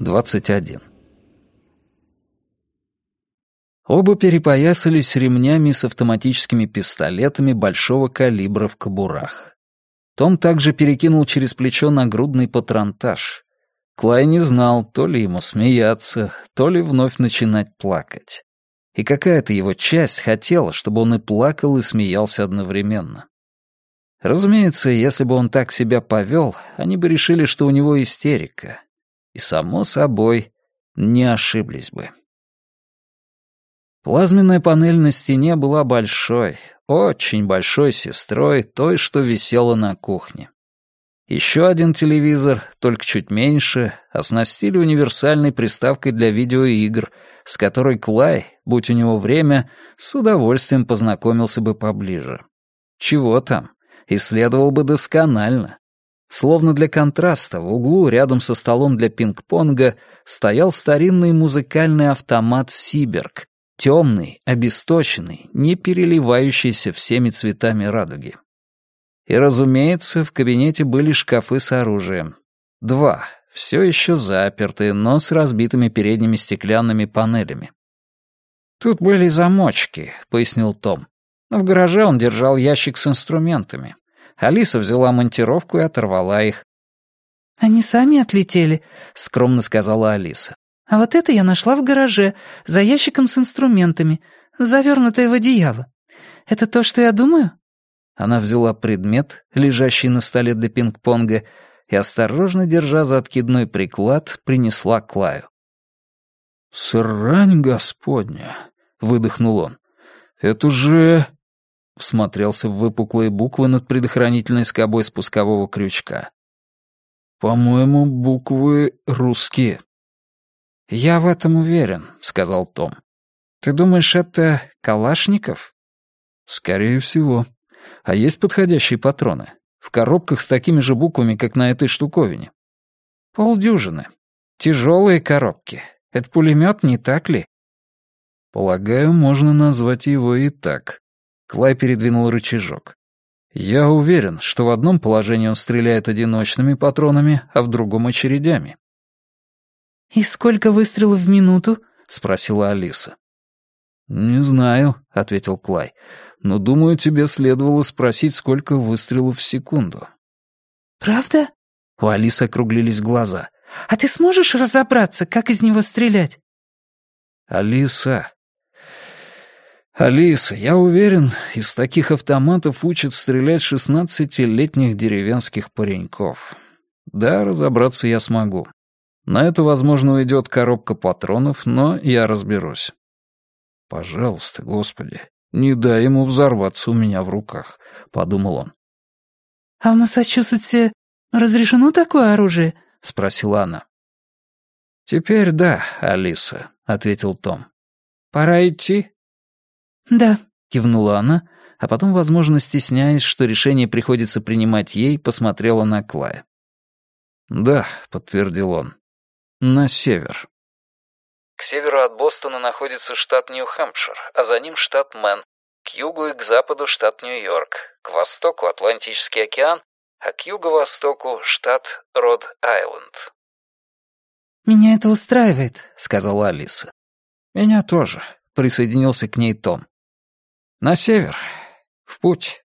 21. Оба перепоясались ремнями с автоматическими пистолетами большого калибра в кобурах. Том также перекинул через плечо нагрудный патронтаж. Клай не знал, то ли ему смеяться, то ли вновь начинать плакать. И какая-то его часть хотела, чтобы он и плакал, и смеялся одновременно. Разумеется, если бы он так себя повел, они бы решили, что у него истерика. И, само собой, не ошиблись бы. Плазменная панель на стене была большой, очень большой сестрой той, что висела на кухне. Еще один телевизор, только чуть меньше, оснастили универсальной приставкой для видеоигр, с которой Клай, будь у него время, с удовольствием познакомился бы поближе. Чего там? Исследовал бы досконально. Словно для контраста, в углу, рядом со столом для пинг-понга, стоял старинный музыкальный автомат «Сиберг», темный, обесточенный, не переливающийся всеми цветами радуги. И, разумеется, в кабинете были шкафы с оружием. Два, все еще запертые, но с разбитыми передними стеклянными панелями. «Тут были замочки», — пояснил Том. Но в гараже он держал ящик с инструментами. Алиса взяла монтировку и оторвала их. «Они сами отлетели», — скромно сказала Алиса. «А вот это я нашла в гараже, за ящиком с инструментами, завернутое в одеяло. Это то, что я думаю?» Она взяла предмет, лежащий на столе для пинг-понга, и, осторожно держа за откидной приклад, принесла Клаю. «Срань господня!» — выдохнул он. «Это же...» всмотрелся в выпуклые буквы над предохранительной скобой спускового крючка. «По-моему, буквы русские». «Я в этом уверен», — сказал Том. «Ты думаешь, это Калашников?» «Скорее всего. А есть подходящие патроны? В коробках с такими же буквами, как на этой штуковине?» «Полдюжины. Тяжелые коробки. Это пулемет, не так ли?» «Полагаю, можно назвать его и так», Клай передвинул рычажок. «Я уверен, что в одном положении он стреляет одиночными патронами, а в другом — очередями». «И сколько выстрелов в минуту?» — спросила Алиса. «Не знаю», — ответил Клай, «но думаю, тебе следовало спросить, сколько выстрелов в секунду». «Правда?» — у Алисы округлились глаза. «А ты сможешь разобраться, как из него стрелять?» «Алиса, «Алиса, я уверен, из таких автоматов учат стрелять шестнадцатилетних деревенских пареньков. Да, разобраться я смогу. На это, возможно, уйдет коробка патронов, но я разберусь. Пожалуйста, Господи, не дай ему взорваться у меня в руках», — подумал он. «А в Массачусетсе разрешено такое оружие?» — спросила она. «Теперь да, Алиса», — ответил Том. «Пора идти?» «Да», — кивнула она, а потом, возможно, стесняясь, что решение приходится принимать ей, посмотрела на Клая. «Да», — подтвердил он, — «на север». К северу от Бостона находится штат Нью-Хэмпшир, а за ним штат Мэн, к югу и к западу штат Нью-Йорк, к востоку Атлантический океан, а к юго-востоку штат Род-Айленд. «Меня это устраивает», — сказала Алиса. «Меня тоже», — присоединился к ней Том. На север. В путь.